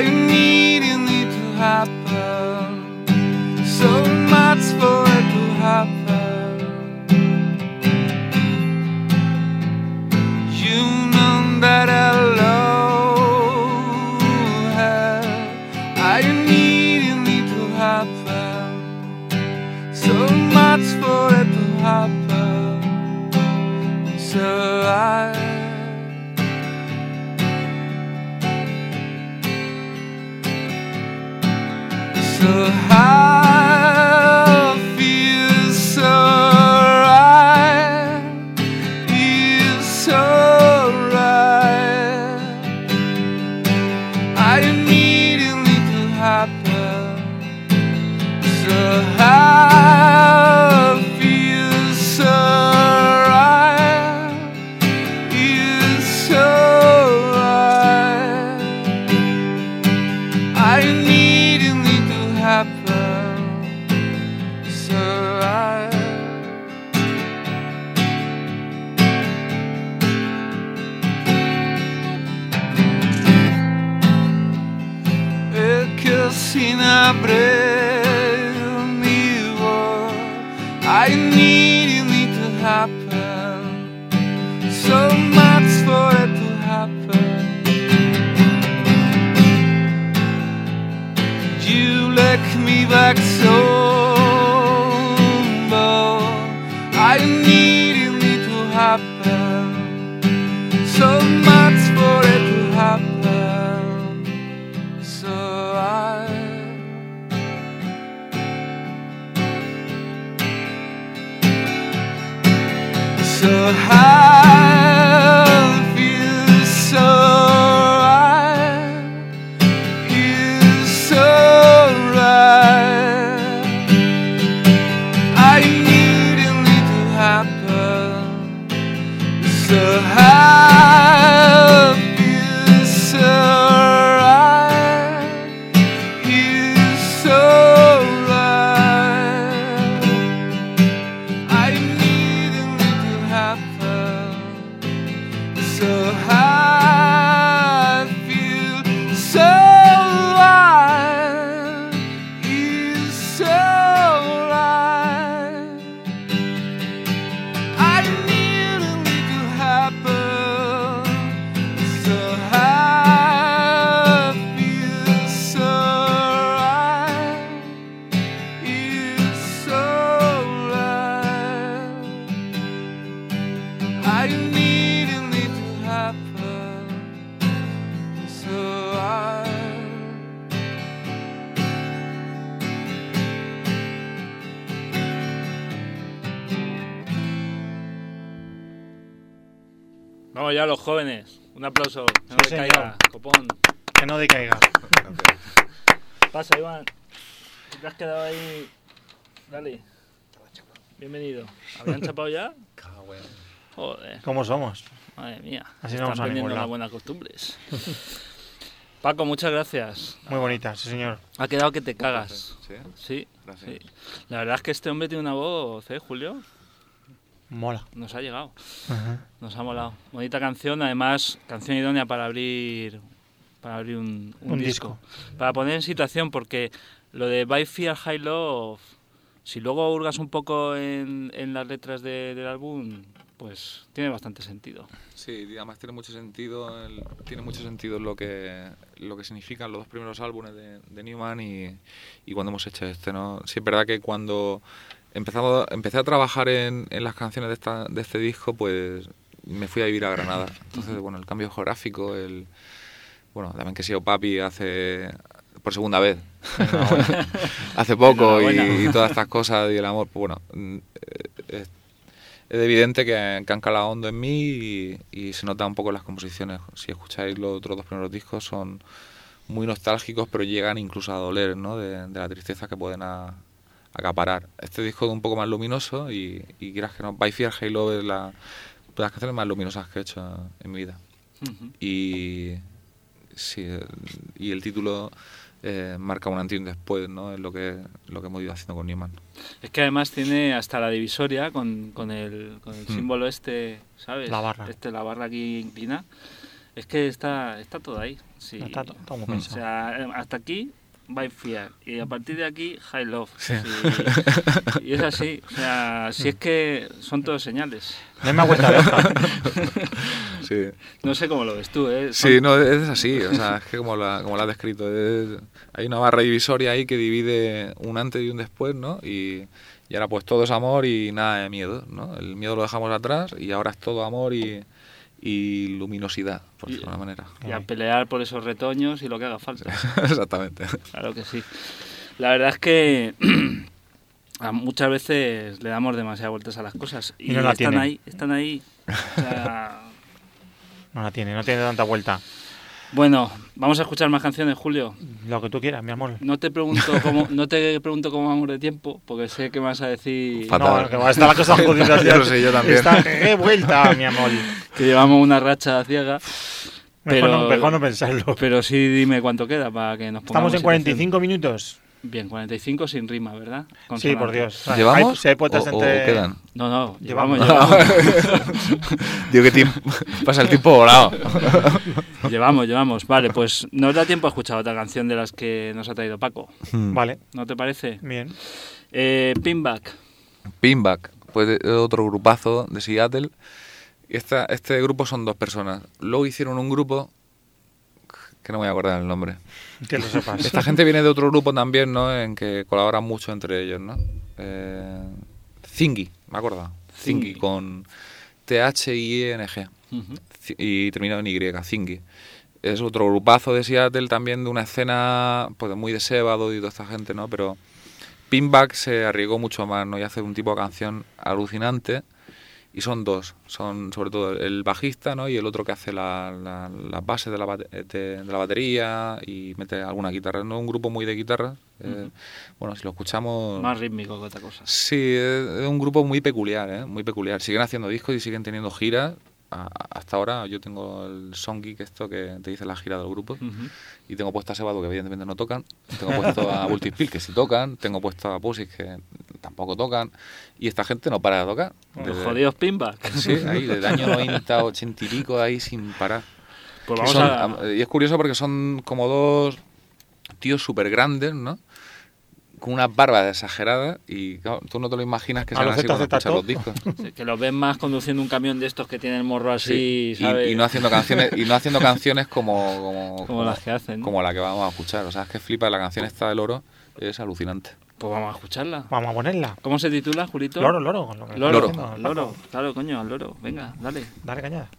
You need. needing it to happen. So high, somos? madre mía. Así no vamos a aprendiendo ningún las lado. buenas costumbres. (laughs) Paco, muchas gracias. Muy bonita, sí señor. Ha quedado que te cagas. Sí, Sí, gracias. sí. La verdad es que este hombre tiene una voz, ¿eh, Julio? Mola. Nos ha llegado. Ajá. Nos ha molado. Bonita canción, además, canción idónea para abrir para abrir un, un Un disco. Para poner en situación, porque lo de By Fear High Love, si luego hurgas un poco en, en las letras de- del álbum, pues tiene bastante sentido. Sí, además tiene mucho sentido, el- tiene mucho sentido lo que lo que significan los dos primeros álbumes de, de Newman y, y cuando hemos hecho este, ¿no? Sí, es verdad que cuando empezamos, empecé a trabajar en, en las canciones de, esta, de este disco, pues me fui a vivir a Granada. Entonces, bueno, el cambio geográfico, el bueno, también que he sido papi hace por segunda vez, (laughs) hace poco y, y todas estas cosas y el amor, pues bueno, eh, es, evidente que, que han calado hondo en mí y, y se nota un poco en las composiciones. Si escucháis los otros dos primeros discos son muy nostálgicos, pero llegan incluso a doler, ¿no? De, de la tristeza que pueden a- acaparar. Este disco es un poco más luminoso y, y quieras que no, By Fear Halo es la, de las canciones más luminosas que he hecho en mi vida. Y sí, el- y el título eh, marca un antes y un después, ¿no? Es lo que, lo que hemos ido haciendo con Newman. Es que además tiene hasta la divisoria con, con el, con el Hmm. símbolo este, ¿sabes? La barra. Este, la barra aquí inclina. Es que está, está todo ahí. Sí. Está to- todo muy O sea, hasta aquí, by fear. Y a partir de aquí, high love. Sí. (laughs) Y es así. O sea, si es que son todos señales. No más vuelta. (laughs) Sí. No sé cómo lo ves tú, ¿eh? Son- Sí, no, es así, o sea, es que como la, como la has descrito, es- hay una barra divisoria ahí que divide un antes y un después, ¿no? Y, y ahora pues todo es amor y nada de miedo, ¿no? El miedo lo dejamos atrás y ahora es todo amor y, y luminosidad, por Y- decirlo de alguna manera. Y a pelear por esos retoños y lo que haga falta. (laughs) Exactamente. Claro que sí. La verdad es que (clears throat) a muchas veces le damos demasiadas vueltas a las cosas. Y, Y no la están tienen. ahí, están ahí. O sea, (laughs) No la tiene, no tiene tanta vuelta. Bueno, vamos a escuchar más canciones, Julio. Lo que tú quieras, mi amor. No te pregunto (laughs) cómo, no te pregunto cómo vamos de tiempo, porque sé que me vas a decir Fatal. No, que va a estar la cosa (laughs) jodida. Ya lo sé, yo también. Está de (laughs) vuelta, mi amor. que llevamos una racha ciega. Mejor, Pero- no, mejor no pensarlo. Pero sí dime cuánto queda para que nos pongamos Estamos en situación. 45 minutos. Bien, 45 sin rima, ¿verdad? Sí, por Dios. ¿Llevamos Hay- si hay puertas o, o entre... quedan? No, no, Llevamos. llevamos. (laughs) Digo que tiempo- pasa el tiempo volado. (laughs) Llevamos, llevamos. Vale, pues nos da tiempo a escuchar otra canción de las que nos ha traído Paco. Vale, ¿No te parece? bien. Eh, Pinback. Pinback, pues otro grupazo de Seattle. Y esta, este grupo son dos personas. Luego hicieron un grupo que no voy a acordar el nombre. Que lo sepas. (laughs) Esta gente viene de otro grupo también, ¿no? En que colaboran mucho entre ellos, ¿no? Eh, Zingy, me acuerdo. Zingy, Zingy. con T-H-I-N-G. Y terminado en Y, Zingy. Es otro grupazo de Seattle también de una escena pues muy de Sebado y toda esta gente, ¿no? Pero Pinback se arriesgó mucho más, ¿no? Y hace un tipo de canción alucinante y son dos, son sobre todo el bajista ¿no? y el otro que hace la- la- las bases de la, de, de la batería y mete alguna guitarra. No es un grupo muy de guitarra. eh, Bueno, si lo escuchamos... Más rítmico que otra cosa. Sí, es un grupo muy peculiar, ¿eh? muy peculiar. Siguen haciendo discos y siguen teniendo giras. A- hasta ahora yo tengo el Song Geek, esto que te dice la gira del grupo, y tengo puesto a Sebado, que evidentemente no tocan. Tengo puesto a Multispill, que sí tocan. Tengo puesto a Pussy, que tampoco tocan. Y esta gente no para de tocar. Los Desde- jodidos pinback. Sí, ahí, desde el año (laughs) 90, 80 y pico, ahí sin parar. Pues vamos son- a... Y es curioso porque son como dos tíos súper grandes, ¿no? Con unas barbas exageradas y claro, tú no te lo imaginas que A sean así cuando escuchas los discos. Sí, que los ves más conduciendo un camión de estos que tienen el morro así, Sí, ¿sabes? y, y no haciendo canciones y no haciendo (laughs) canciones como como, Como las que hacen, ¿no? como la que vamos a escuchar o sea es que flipa la canción esta del oro es alucinante Pues vamos a escucharla. Vamos a ponerla. ¿Cómo se titula, Julito? Loro, loro. Loro, loro. Paco. Claro, coño, al loro. Venga, dale. Dale cañada.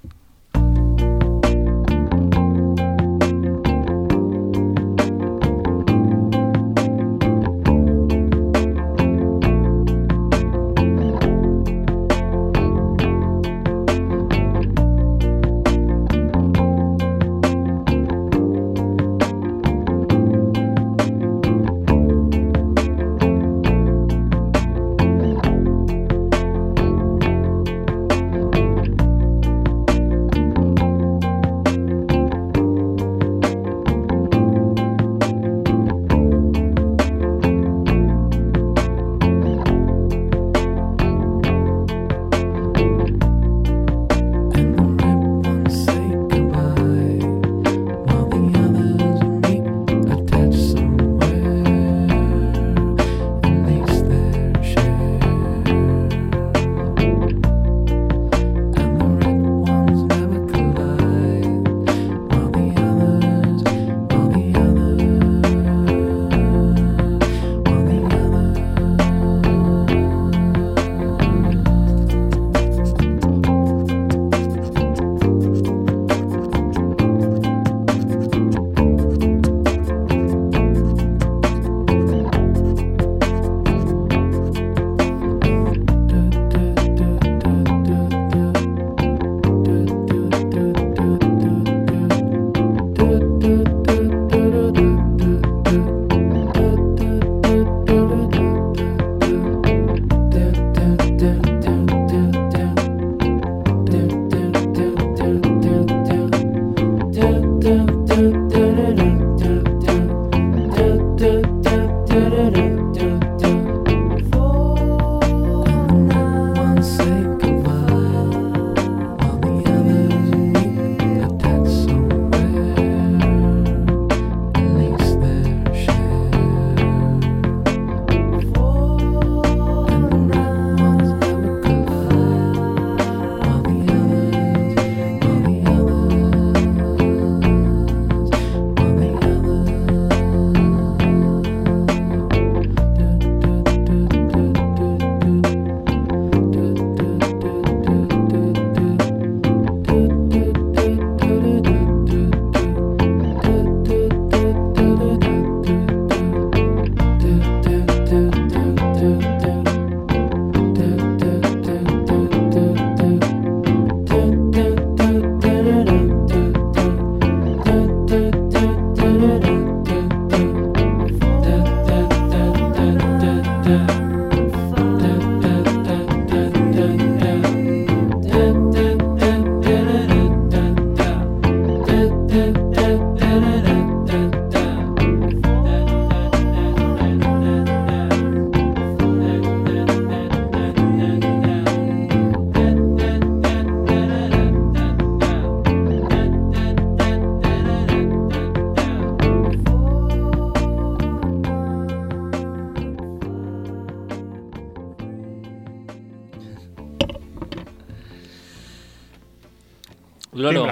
Loro.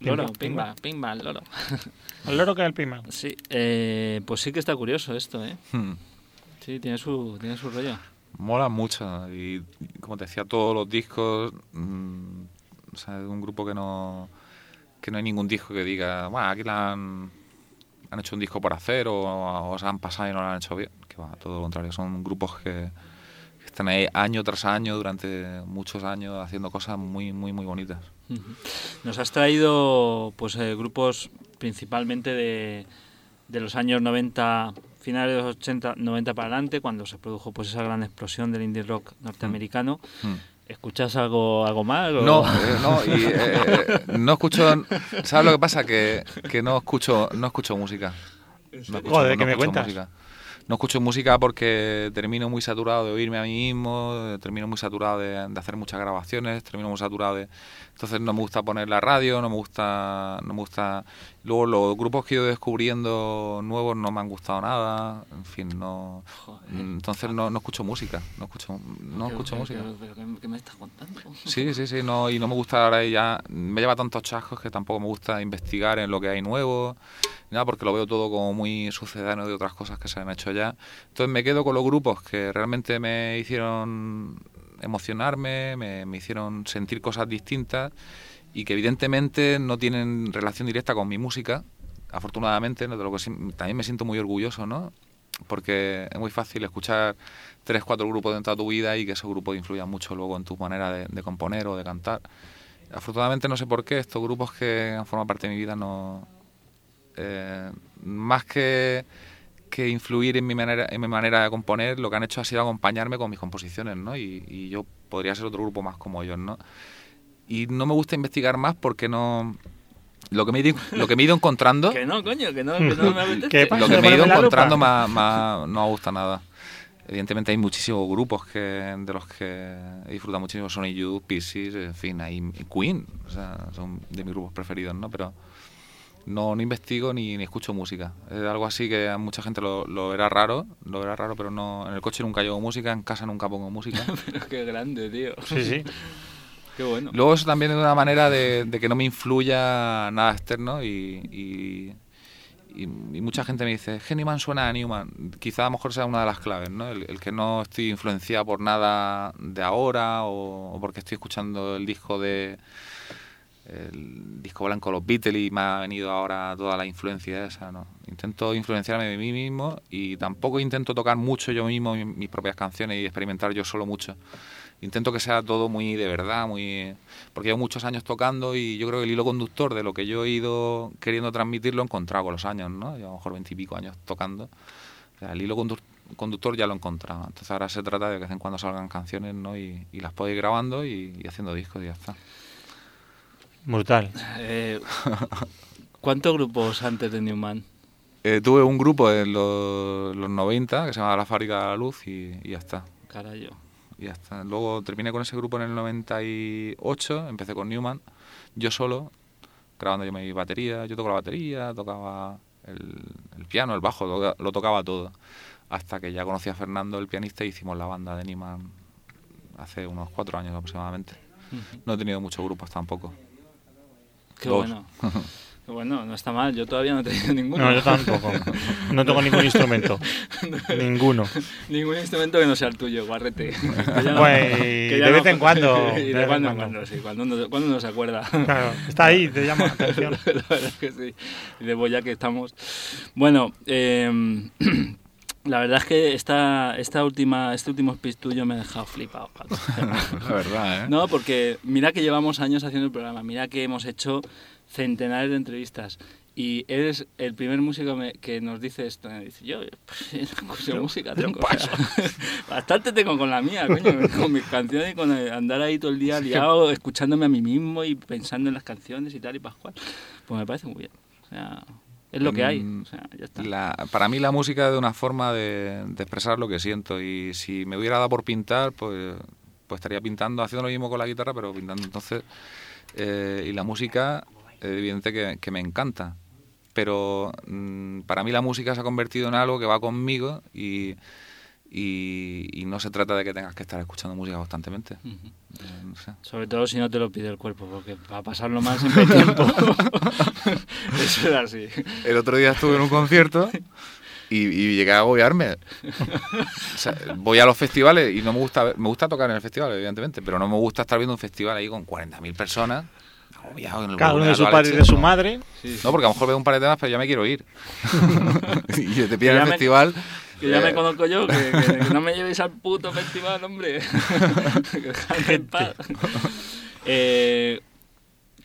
Loro, Pimba, pimba, pimba, loro. El loro que es el pima. Sí, eh, pues sí que está curioso esto, ¿eh? Hmm. Sí, tiene su, tiene su rollo. mola mucho y como te decía todos los discos mm, o sea es un grupo que no que no hay ningún disco que diga bueno aquí la han, han hecho un disco por hacer o, o se han pasado y no lo han hecho bien que va todo lo contrario son grupos que, que están ahí año tras año, durante muchos años, haciendo cosas muy, muy, muy bonitas. Nos has traído pues eh, grupos principalmente de, de los años 90, finales de los 80, 90 para adelante, cuando se produjo pues esa gran explosión del indie rock norteamericano. Mm. ¿Escuchas algo, algo más? o- No, eh, no, y, eh, eh, no escucho. ¿Sabes lo que pasa? Que, que no escucho, no escucho música. No escucho, Joder, no ¿qué me cuentas? música. No escucho música porque termino muy saturado de oírme a mí mismo, termino muy saturado de, de hacer muchas grabaciones, termino muy saturado de... Entonces no me gusta poner la radio, no me gusta... No me gusta... Luego los grupos que he ido descubriendo nuevos no me han gustado nada, en fin, no... Entonces no, no escucho música, no escucho, no ¿Qué- escucho música. qué me estás contando? Sí, sí, sí, no, y no me gusta ahora ya, me lleva tantos chascos que tampoco me gusta investigar en lo que hay nuevo, nada, porque lo veo todo como muy sucedáneo de otras cosas que se han hecho ya. Entonces me quedo con los grupos que realmente me hicieron emocionarme, me, me hicieron sentir cosas distintas y que evidentemente no tienen relación directa con mi música, afortunadamente, de lo que también me siento muy orgulloso, ¿no? Porque es muy fácil escuchar tres, cuatro grupos dentro de tu vida y que esos grupos influyan mucho luego en tu manera de, de componer o de cantar. Afortunadamente no sé por qué, estos grupos que han formado parte de mi vida no... eh, más que, que influir en mi, manera, en mi manera de componer, lo que han hecho ha sido acompañarme con mis composiciones, ¿no? Y, y yo podría ser otro grupo más como ellos, ¿no? Y no me gusta investigar más porque no... Lo que me he ido, lo que me he ido encontrando... (laughs) Que no, coño, que no, que no (laughs) me apetece. ¿Qué pasa? Lo que me he ido encontrando ma- no me gusta nada. Evidentemente hay muchísimos grupos que de los que he disfrutado muchísimo. Sonic Youth, Pixies, en fin, hay Queen, o sea, son de mis grupos preferidos, ¿no? Pero no, no investigo ni, ni escucho música. Es algo así que a mucha gente lo, lo verá raro, lo verá raro, pero no, en el coche nunca llevo música, en casa nunca pongo música. (laughs) Pero qué grande, tío. Sí, sí. Luego eso también es una manera de, que no me influya nada externo y, mucha gente me dice, "Es que Newman suena a Newman. Quizá a lo mejor sea una de las claves, ¿no? El, que no estoy influenciado por nada de ahora o, porque estoy escuchando el disco de el disco blanco los Beatles y me ha venido ahora toda la influencia esa, ¿no? Intento influenciarme de mí mismo y tampoco intento tocar mucho yo mismo mi- mis propias canciones y experimentar yo solo mucho. Intento que sea todo muy de verdad, muy porque llevo muchos años tocando y yo creo que el hilo conductor de lo que yo he ido queriendo transmitir lo he encontrado con los años, ¿no? Llevo a lo mejor veintipico años tocando. O sea, el hilo condu- conductor ya lo he encontrado. Entonces ahora se trata de que de vez en cuando salgan canciones, ¿no? Y, y las puedo ir grabando y, y haciendo discos y ya está. Brutal. Eh, ¿Cuántos grupos antes de Newman? Eh, tuve un grupo en los, los 90 que se llamaba La Fábrica de la Luz y, y ya está. Carayo. Y ya está. Luego terminé con ese grupo en el 98, empecé con Newman, yo solo, grabando yo mi batería. Yo toco la batería, tocaba el, el piano, el bajo, lo, lo tocaba todo. Hasta que ya conocí a Fernando, el pianista, y hicimos la banda de Newman hace unos cuatro años aproximadamente. No he tenido muchos grupos tampoco. Qué Dos. bueno. (laughs) Bueno, no está mal. Yo todavía no he tenido ninguno. No, yo tampoco. No tengo ningún (laughs) instrumento. Ninguno. Ningún instrumento que no sea el tuyo, guarrete. (laughs) No- Pues, de no- vez en cuando, (laughs) Y de de, cuando en cuando. sí. Cuando uno, cuando uno se acuerda. Claro, está ahí, te llama la atención. la verdad es que sí. Y de ya que estamos. Bueno, eh, (clears throat) la verdad es que esta, esta última, este último speech tuyo me ha dejado flipado. (laughs) La verdad, ¿eh? No, porque mira que llevamos años haciendo el programa, mira que hemos hecho centenares de entrevistas. Y eres el primer músico me- que nos dice esto. Me dice, yo, pues, (laughs) escucho música tengo. o sea, (laughs) bastante tengo con la mía, coño, con mis canciones y con andar ahí todo el día liado, escuchándome a mí mismo y pensando en las canciones y tal y pascual. Pues me parece muy bien. O sea, es lo que hay. O sea, ya está. La- para mí la música es una forma de, de expresar lo que siento y si me hubiera dado por pintar, pues, pues estaría pintando, haciendo lo mismo con la guitarra, pero pintando. Entonces, eh, y la música, eh, evidente que, que me encanta, pero mm, para mí la música se ha convertido en algo que va conmigo y, y, y no se trata de que tengas que estar escuchando música constantemente. Eh, no sé. Sobre todo si no te lo pide el cuerpo, porque para pasarlo mal siempre hay tiempo. (laughs) Eso es así. El otro día estuve en un concierto y, y llegué a agobiarme. O sea, voy a los festivales y no me gusta me gusta tocar en el festival, evidentemente, pero no me gusta estar viendo un festival ahí con 40.000 personas. En Cada uno de su padre y de su No. madre. Sí, sí. No, porque a lo mejor veo un par de temas, pero ya me quiero ir. (laughs) (laughs) y te pillan el me- festival Que ya Eh. me conozco yo, que, que- que no me llevéis al puto festival, hombre. (laughs) Que dejadme en paz. Eh,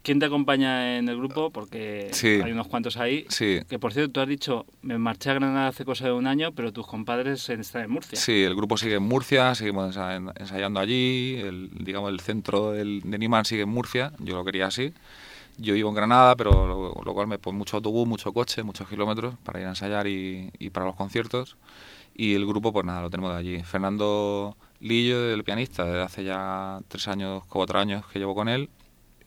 ¿Quién te acompaña en el grupo? Porque Sí. hay unos cuantos ahí. Sí, Que por cierto, tú has dicho, me marché a Granada hace cosa de un año, pero tus compadres están en Murcia. sí, el grupo sigue en Murcia, seguimos ensa- ensayando allí, el, digamos el centro del, de Niman sigue en Murcia, yo lo quería así. Yo vivo en Granada, pero lo, lo cual me pone mucho autobús, mucho coche, muchos kilómetros para ir a ensayar y, y para los conciertos. Y el grupo, pues nada, lo tenemos de allí. Fernando Lillo, el pianista, desde hace ya tres años, cuatro años que llevo con él,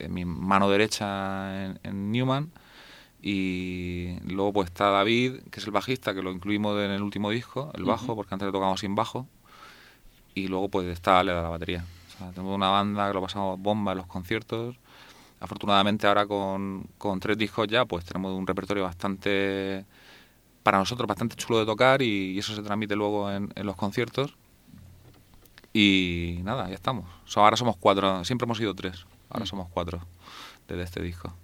mi mano derecha en, en Newman. Y luego pues está David, que es el bajista, que lo incluimos en el último disco, el bajo, porque antes le tocábamos sin bajo. Y luego pues está Ale de la batería. O sea, tenemos una banda que lo pasamos bomba en los conciertos. Afortunadamente ahora con, con tres discos ya, pues tenemos un repertorio bastante, para nosotros, bastante chulo de tocar y, y eso se transmite luego en, en los conciertos. Y nada, ya estamos. So, ahora somos cuatro, siempre hemos sido tres, ahora Mm. somos cuatro desde este disco.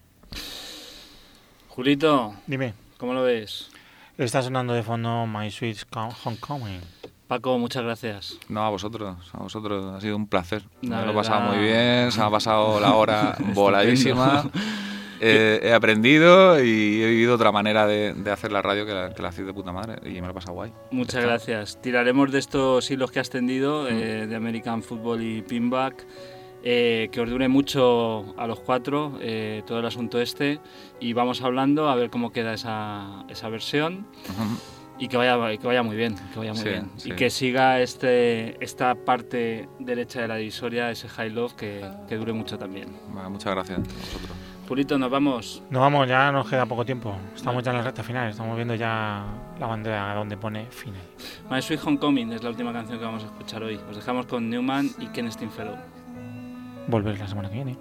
Julito, Dime, ¿cómo lo ves? está sonando de fondo My Sweet Co- Homecoming. Paco, muchas gracias. No, a vosotros, a vosotros, ha sido un placer. La me lo he pasado muy bien, se me ha pasado la hora (laughs) voladísima. (laughs) Eh, he aprendido y he vivido otra manera de, de hacer la radio que la, que la hacéis de puta madre y me lo he pasado guay. Muchas Está. gracias. Tiraremos de estos hilos que has tendido, eh, de American Football y Pinback, eh, que os dure mucho a los cuatro eh, todo el asunto este y vamos hablando a ver cómo queda esa, esa versión Ujú. Y que vaya, que vaya muy bien, que vaya muy Sí, bien. sí. Y que siga este, esta parte derecha de la divisoria, ese high love, que, que dure mucho también. Muchas gracias a vosotros. Julito, nos vamos. Nos vamos, ya nos queda poco tiempo. Estamos ya en la recta final, estamos viendo ya la bandera donde pone final. My Sweet Homecoming es la última canción que vamos a escuchar hoy. Os dejamos con Newman y Ken Stringfellow. Volver la semana que viene.